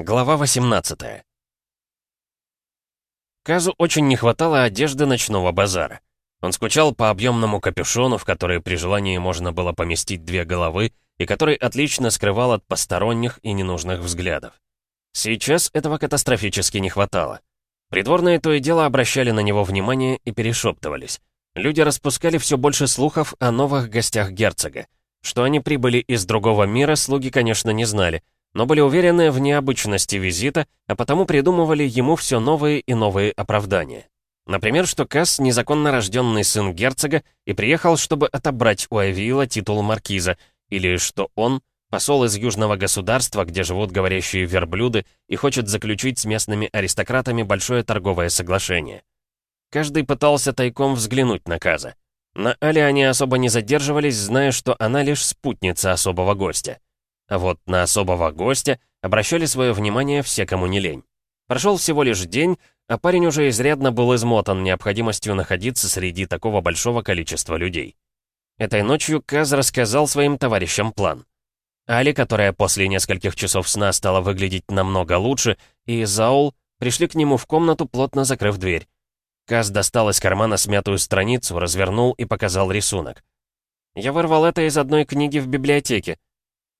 Глава 18 Казу очень не хватало одежды ночного базара. Он скучал по объемному капюшону, в который при желании можно было поместить две головы, и который отлично скрывал от посторонних и ненужных взглядов. Сейчас этого катастрофически не хватало. Придворные то и дело обращали на него внимание и перешептывались. Люди распускали все больше слухов о новых гостях герцога. Что они прибыли из другого мира, слуги, конечно, не знали, но были уверены в необычности визита, а потому придумывали ему все новые и новые оправдания. Например, что Касс — незаконно рожденный сын герцога и приехал, чтобы отобрать у Авиила титул маркиза, или что он — посол из южного государства, где живут говорящие верблюды, и хочет заключить с местными аристократами большое торговое соглашение. Каждый пытался тайком взглянуть на Каза. На Али они особо не задерживались, зная, что она лишь спутница особого гостя. А вот на особого гостя обращали свое внимание все, кому не лень. Прошел всего лишь день, а парень уже изрядно был измотан необходимостью находиться среди такого большого количества людей. Этой ночью Каз рассказал своим товарищам план. Али, которая после нескольких часов сна стала выглядеть намного лучше, и Заул пришли к нему в комнату, плотно закрыв дверь. Каз достал из кармана смятую страницу, развернул и показал рисунок. «Я вырвал это из одной книги в библиотеке»,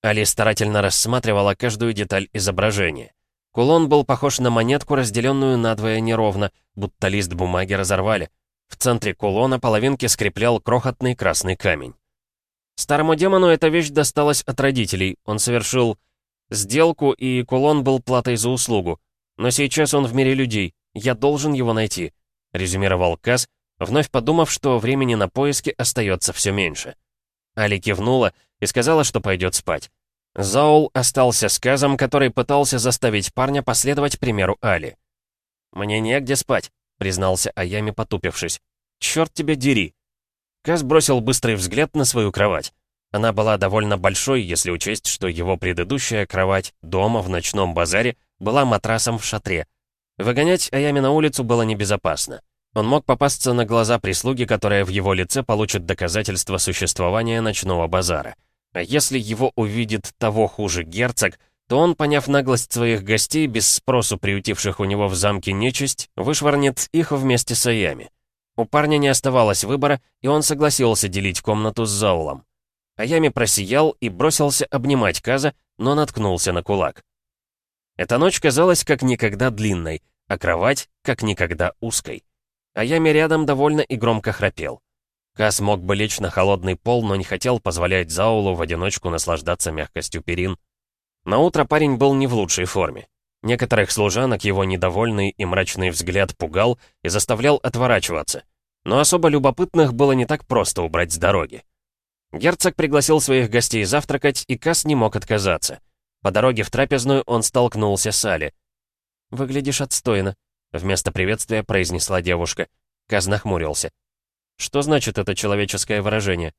Али старательно рассматривала каждую деталь изображения. Кулон был похож на монетку, разделенную надвое неровно, будто лист бумаги разорвали. В центре кулона половинки скреплял крохотный красный камень. Старому демону эта вещь досталась от родителей. Он совершил сделку, и кулон был платой за услугу. Но сейчас он в мире людей. Я должен его найти», — резюмировал Каз, вновь подумав, что времени на поиски остается все меньше. Али кивнула и сказала, что пойдет спать. Заул остался с Казом, который пытался заставить парня последовать примеру Али. «Мне негде спать», — признался Аями, потупившись. «Чёрт тебя дери!» Каз бросил быстрый взгляд на свою кровать. Она была довольно большой, если учесть, что его предыдущая кровать дома в ночном базаре была матрасом в шатре. Выгонять Аями на улицу было небезопасно. Он мог попасться на глаза прислуги, которая в его лице получит доказательство существования ночного базара. А если его увидит того хуже герцог, то он, поняв наглость своих гостей, без спросу приютивших у него в замке нечисть, вышвырнет их вместе с Аями. У парня не оставалось выбора, и он согласился делить комнату с Заулом. Аями просиял и бросился обнимать Каза, но наткнулся на кулак. Эта ночь казалась как никогда длинной, а кровать как никогда узкой. Аями рядом довольно и громко храпел. Кас мог бы лечь на холодный пол, но не хотел позволять Заулу в одиночку наслаждаться мягкостью перин. На утро парень был не в лучшей форме. Некоторых служанок его недовольный и мрачный взгляд пугал и заставлял отворачиваться. Но особо любопытных было не так просто убрать с дороги. Герцог пригласил своих гостей завтракать, и Кас не мог отказаться. По дороге в трапезную он столкнулся с Али. «Выглядишь отстойно», — вместо приветствия произнесла девушка. Каз нахмурился. Что значит это человеческое выражение?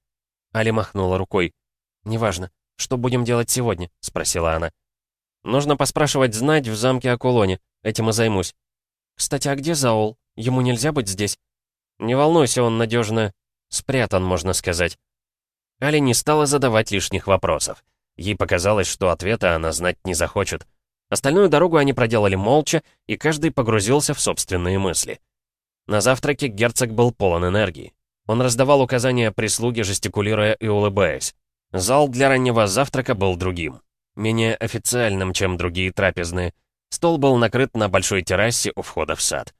Али махнула рукой. «Неважно. Что будем делать сегодня?» — спросила она. «Нужно поспрашивать знать в замке Акулоне. Этим и займусь». «Кстати, а где Заол? Ему нельзя быть здесь?» «Не волнуйся, он надежно спрятан, можно сказать». Али не стала задавать лишних вопросов. Ей показалось, что ответа она знать не захочет. Остальную дорогу они проделали молча, и каждый погрузился в собственные мысли. На завтраке герцог был полон энергии. Он раздавал указания прислуге, жестикулируя и улыбаясь. Зал для раннего завтрака был другим. Менее официальным, чем другие трапезные. Стол был накрыт на большой террасе у входа в сад.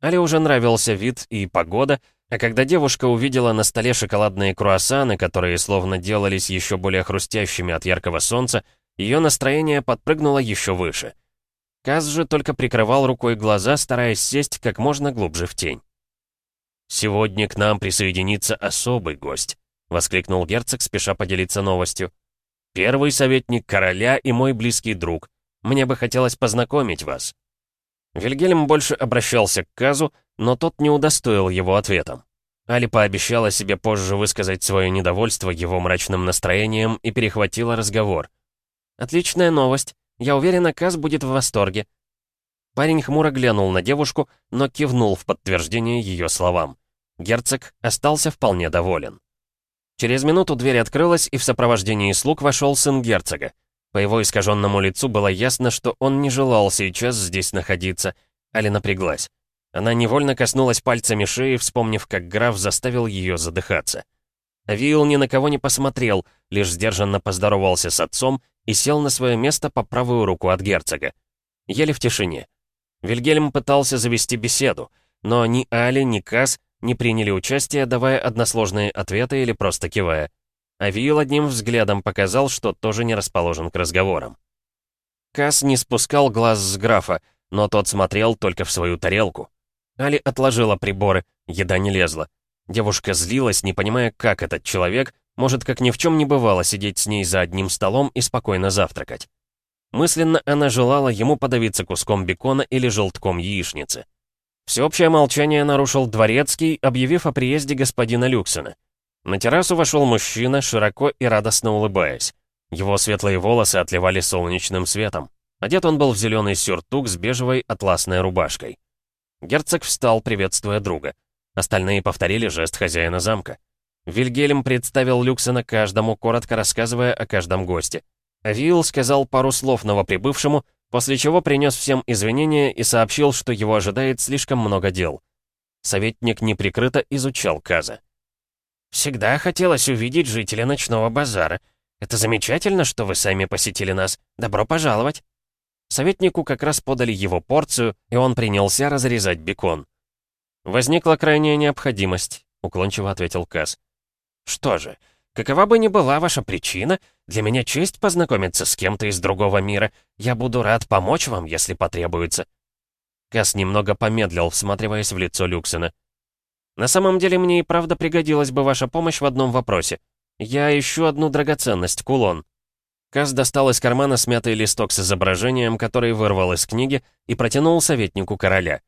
Али уже нравился вид и погода, а когда девушка увидела на столе шоколадные круассаны, которые словно делались еще более хрустящими от яркого солнца, ее настроение подпрыгнуло еще выше — Каз же только прикрывал рукой глаза, стараясь сесть как можно глубже в тень. «Сегодня к нам присоединится особый гость», — воскликнул герцог, спеша поделиться новостью. «Первый советник короля и мой близкий друг. Мне бы хотелось познакомить вас». Вильгельм больше обращался к Казу, но тот не удостоил его ответом. Али пообещала себе позже высказать свое недовольство его мрачным настроением и перехватила разговор. «Отличная новость. Я уверена, Каз будет в восторге». Парень хмуро глянул на девушку, но кивнул в подтверждение ее словам. Герцог остался вполне доволен. Через минуту дверь открылась, и в сопровождении слуг вошел сын герцога. По его искаженному лицу было ясно, что он не желал сейчас здесь находиться. Али напряглась. Она невольно коснулась пальцами шеи, вспомнив, как граф заставил ее задыхаться. Авиил ни на кого не посмотрел, лишь сдержанно поздоровался с отцом и сел на свое место по правую руку от герцога. Еле в тишине. Вильгельм пытался завести беседу, но ни Али, ни Кас не приняли участие, давая односложные ответы или просто кивая. Авиил одним взглядом показал, что тоже не расположен к разговорам. Кас не спускал глаз с графа, но тот смотрел только в свою тарелку. Али отложила приборы, еда не лезла. Девушка злилась, не понимая, как этот человек может, как ни в чем не бывало, сидеть с ней за одним столом и спокойно завтракать. Мысленно она желала ему подавиться куском бекона или желтком яичницы. Всеобщее молчание нарушил дворецкий, объявив о приезде господина Люксона. На террасу вошел мужчина, широко и радостно улыбаясь. Его светлые волосы отливали солнечным светом. Одет он был в зеленый сюртук с бежевой атласной рубашкой. Герцог встал, приветствуя друга. Остальные повторили жест хозяина замка. Вильгельм представил Люксона каждому, коротко рассказывая о каждом госте. Вилл сказал пару слов новоприбывшему, после чего принес всем извинения и сообщил, что его ожидает слишком много дел. Советник неприкрыто изучал Каза. «Всегда хотелось увидеть жителя ночного базара. Это замечательно, что вы сами посетили нас. Добро пожаловать!» Советнику как раз подали его порцию, и он принялся разрезать бекон. «Возникла крайняя необходимость», — уклончиво ответил Каз. «Что же, какова бы ни была ваша причина, для меня честь познакомиться с кем-то из другого мира. Я буду рад помочь вам, если потребуется». Кас немного помедлил, всматриваясь в лицо Люксена. «На самом деле мне и правда пригодилась бы ваша помощь в одном вопросе. Я ищу одну драгоценность, кулон». Кас достал из кармана смятый листок с изображением, который вырвал из книги, и протянул советнику короля.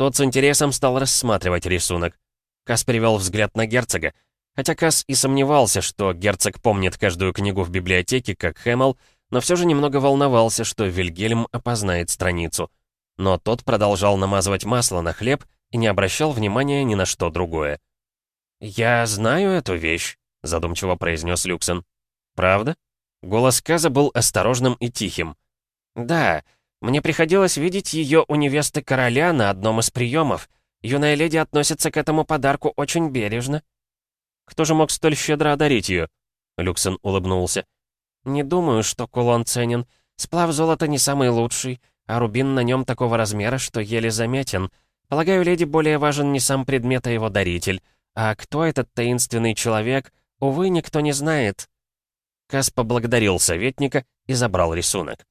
Тот с интересом стал рассматривать рисунок. Кас перевел взгляд на герцога, Хотя Касс и сомневался, что герцог помнит каждую книгу в библиотеке, как Хэмл, но все же немного волновался, что Вильгельм опознает страницу. Но тот продолжал намазывать масло на хлеб и не обращал внимания ни на что другое. «Я знаю эту вещь», — задумчиво произнес Люксен. «Правда?» Голос Каза был осторожным и тихим. «Да, мне приходилось видеть ее у невесты короля на одном из приемов. Юная леди относится к этому подарку очень бережно». Кто же мог столь щедро одарить ее?» Люксен улыбнулся. «Не думаю, что кулон ценен. Сплав золота не самый лучший, а рубин на нем такого размера, что еле заметен. Полагаю, леди более важен не сам предмет, а его даритель. А кто этот таинственный человек, увы, никто не знает». Кас поблагодарил советника и забрал рисунок.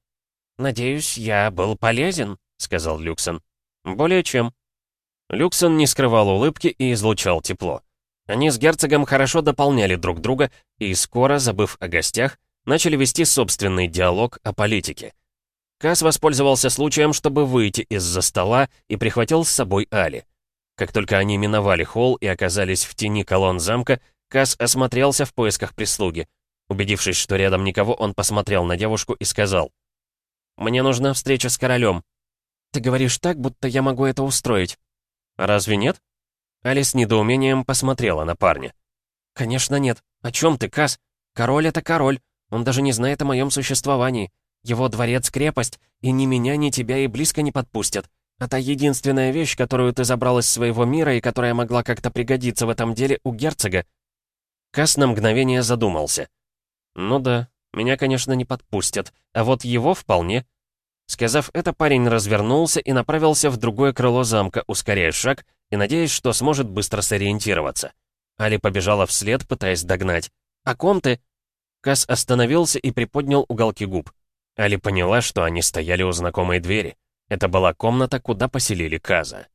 «Надеюсь, я был полезен», — сказал Люксон. «Более чем». Люксон не скрывал улыбки и излучал тепло. Они с герцогом хорошо дополняли друг друга и скоро, забыв о гостях, начали вести собственный диалог о политике. Кас воспользовался случаем, чтобы выйти из-за стола и прихватил с собой Али. Как только они миновали холл и оказались в тени колонн замка, Кас осмотрелся в поисках прислуги. Убедившись, что рядом никого, он посмотрел на девушку и сказал. «Мне нужна встреча с королем». «Ты говоришь так, будто я могу это устроить». «Разве нет?» Алис с недоумением посмотрела на парня. «Конечно нет. О чем ты, Кас? Король — это король. Он даже не знает о моем существовании. Его дворец — крепость, и ни меня, ни тебя и близко не подпустят. Это единственная вещь, которую ты забрал из своего мира и которая могла как-то пригодиться в этом деле у герцога». Кас на мгновение задумался. «Ну да, меня, конечно, не подпустят, а вот его вполне». Сказав это, парень развернулся и направился в другое крыло замка, ускоряя шаг и надеясь, что сможет быстро сориентироваться. Али побежала вслед, пытаясь догнать. «О ком ты?» Кас остановился и приподнял уголки губ. Али поняла, что они стояли у знакомой двери. Это была комната, куда поселили Каза.